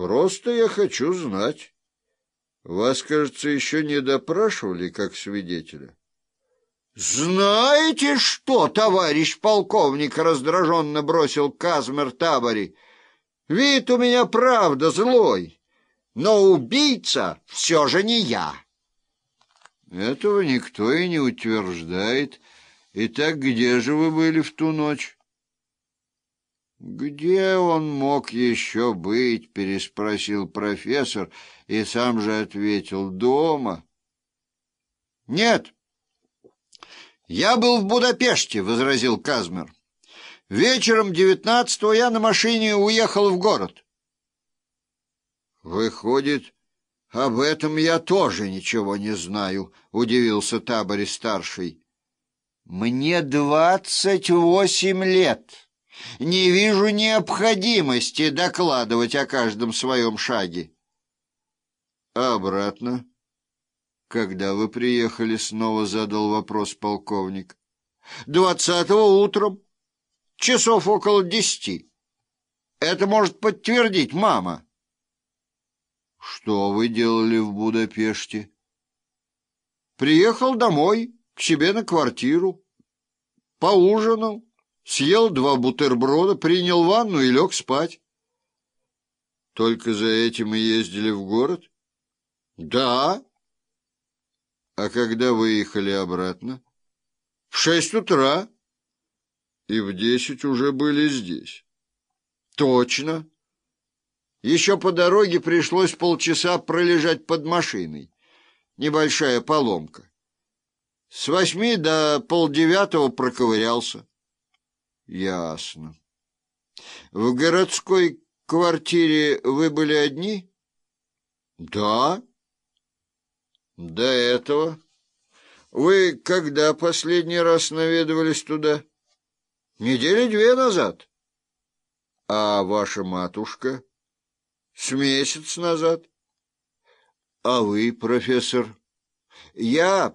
Просто я хочу знать. Вас, кажется, еще не допрашивали как свидетеля. «Знаете что, товарищ полковник?» — раздраженно бросил Казмер Табори. «Вид у меня правда злой, но убийца все же не я». «Этого никто и не утверждает. Итак, где же вы были в ту ночь?» «Где он мог еще быть?» — переспросил профессор и сам же ответил. «Дома». «Нет, я был в Будапеште», — возразил Казмер. «Вечером девятнадцатого я на машине уехал в город». «Выходит, об этом я тоже ничего не знаю», — удивился Табори-старший. «Мне двадцать восемь лет» не вижу необходимости докладывать о каждом своем шаге. А обратно? Когда вы приехали, снова задал вопрос полковник. Двадцатого утром, часов около десяти. Это может подтвердить мама. Что вы делали в Будапеште? Приехал домой, к себе на квартиру, поужинал съел два бутерброда, принял ванну и лег спать. Только за этим и ездили в город? Да. А когда выехали обратно? В шесть утра. И в десять уже были здесь? Точно. Еще по дороге пришлось полчаса пролежать под машиной. Небольшая поломка. С восьми до полдевятого проковырялся. Ясно. В городской квартире вы были одни? Да. До этого? Вы когда последний раз наведывались туда? Недели две назад. А ваша матушка? С месяц назад. А вы, профессор? Я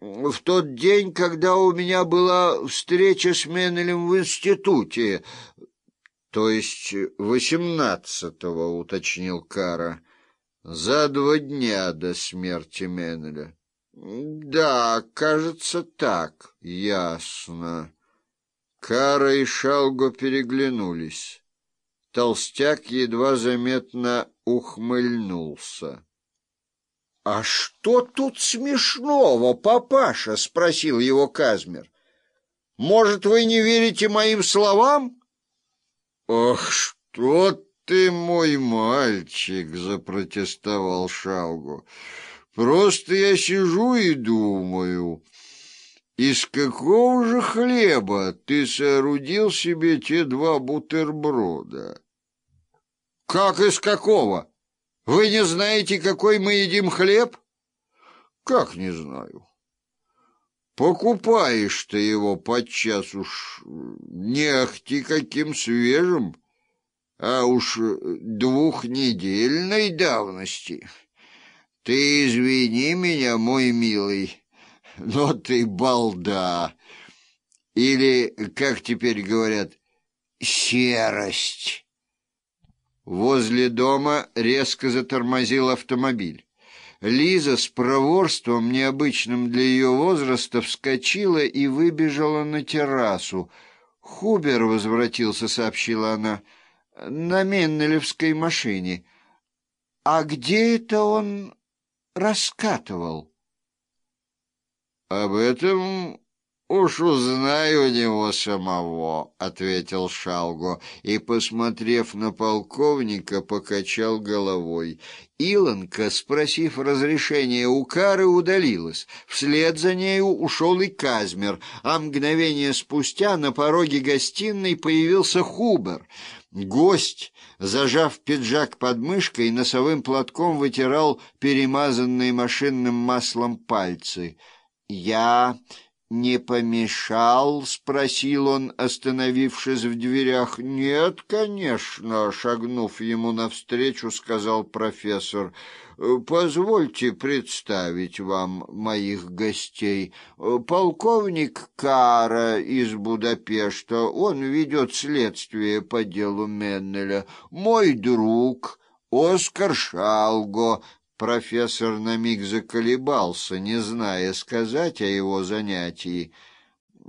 в тот день, когда у меня была встреча с Меннелем в институте, то есть восемнадцатого, уточнил Кара, за два дня до смерти Меннеля. Да, кажется, так. Ясно. Кара и Шалго переглянулись. Толстяк едва заметно ухмыльнулся. — А что тут смешного, папаша? — спросил его Казмер. — Может, вы не верите моим словам? — Ох, что ты, мой мальчик! — запротестовал Шалгу. — Просто я сижу и думаю, из какого же хлеба ты соорудил себе те два бутерброда? — Как из какого? Вы не знаете, какой мы едим хлеб? Как не знаю. Покупаешь ты его подчас уж не ахти каким свежим, а уж двухнедельной давности. Ты извини меня, мой милый, но ты балда. Или, как теперь говорят, серость. Возле дома резко затормозил автомобиль. Лиза с проворством, необычным для ее возраста, вскочила и выбежала на террасу. «Хубер возвратился», — сообщила она, — «на Меннелевской машине». «А где это он раскатывал?» «Об этом «Уж узнаю него самого», — ответил Шалго, и, посмотрев на полковника, покачал головой. Илонка, спросив разрешения у Кары, удалилась. Вслед за нею ушел и Казмер, а мгновение спустя на пороге гостиной появился Хубер. Гость, зажав пиджак под мышкой, носовым платком вытирал перемазанные машинным маслом пальцы. «Я...» не помешал?» — спросил он, остановившись в дверях. «Нет, конечно», — шагнув ему навстречу, сказал профессор. «Позвольте представить вам моих гостей. Полковник Кара из Будапешта, он ведет следствие по делу Меннеля. Мой друг...» Оскар Шалго. Профессор на миг заколебался, не зная, сказать о его занятии.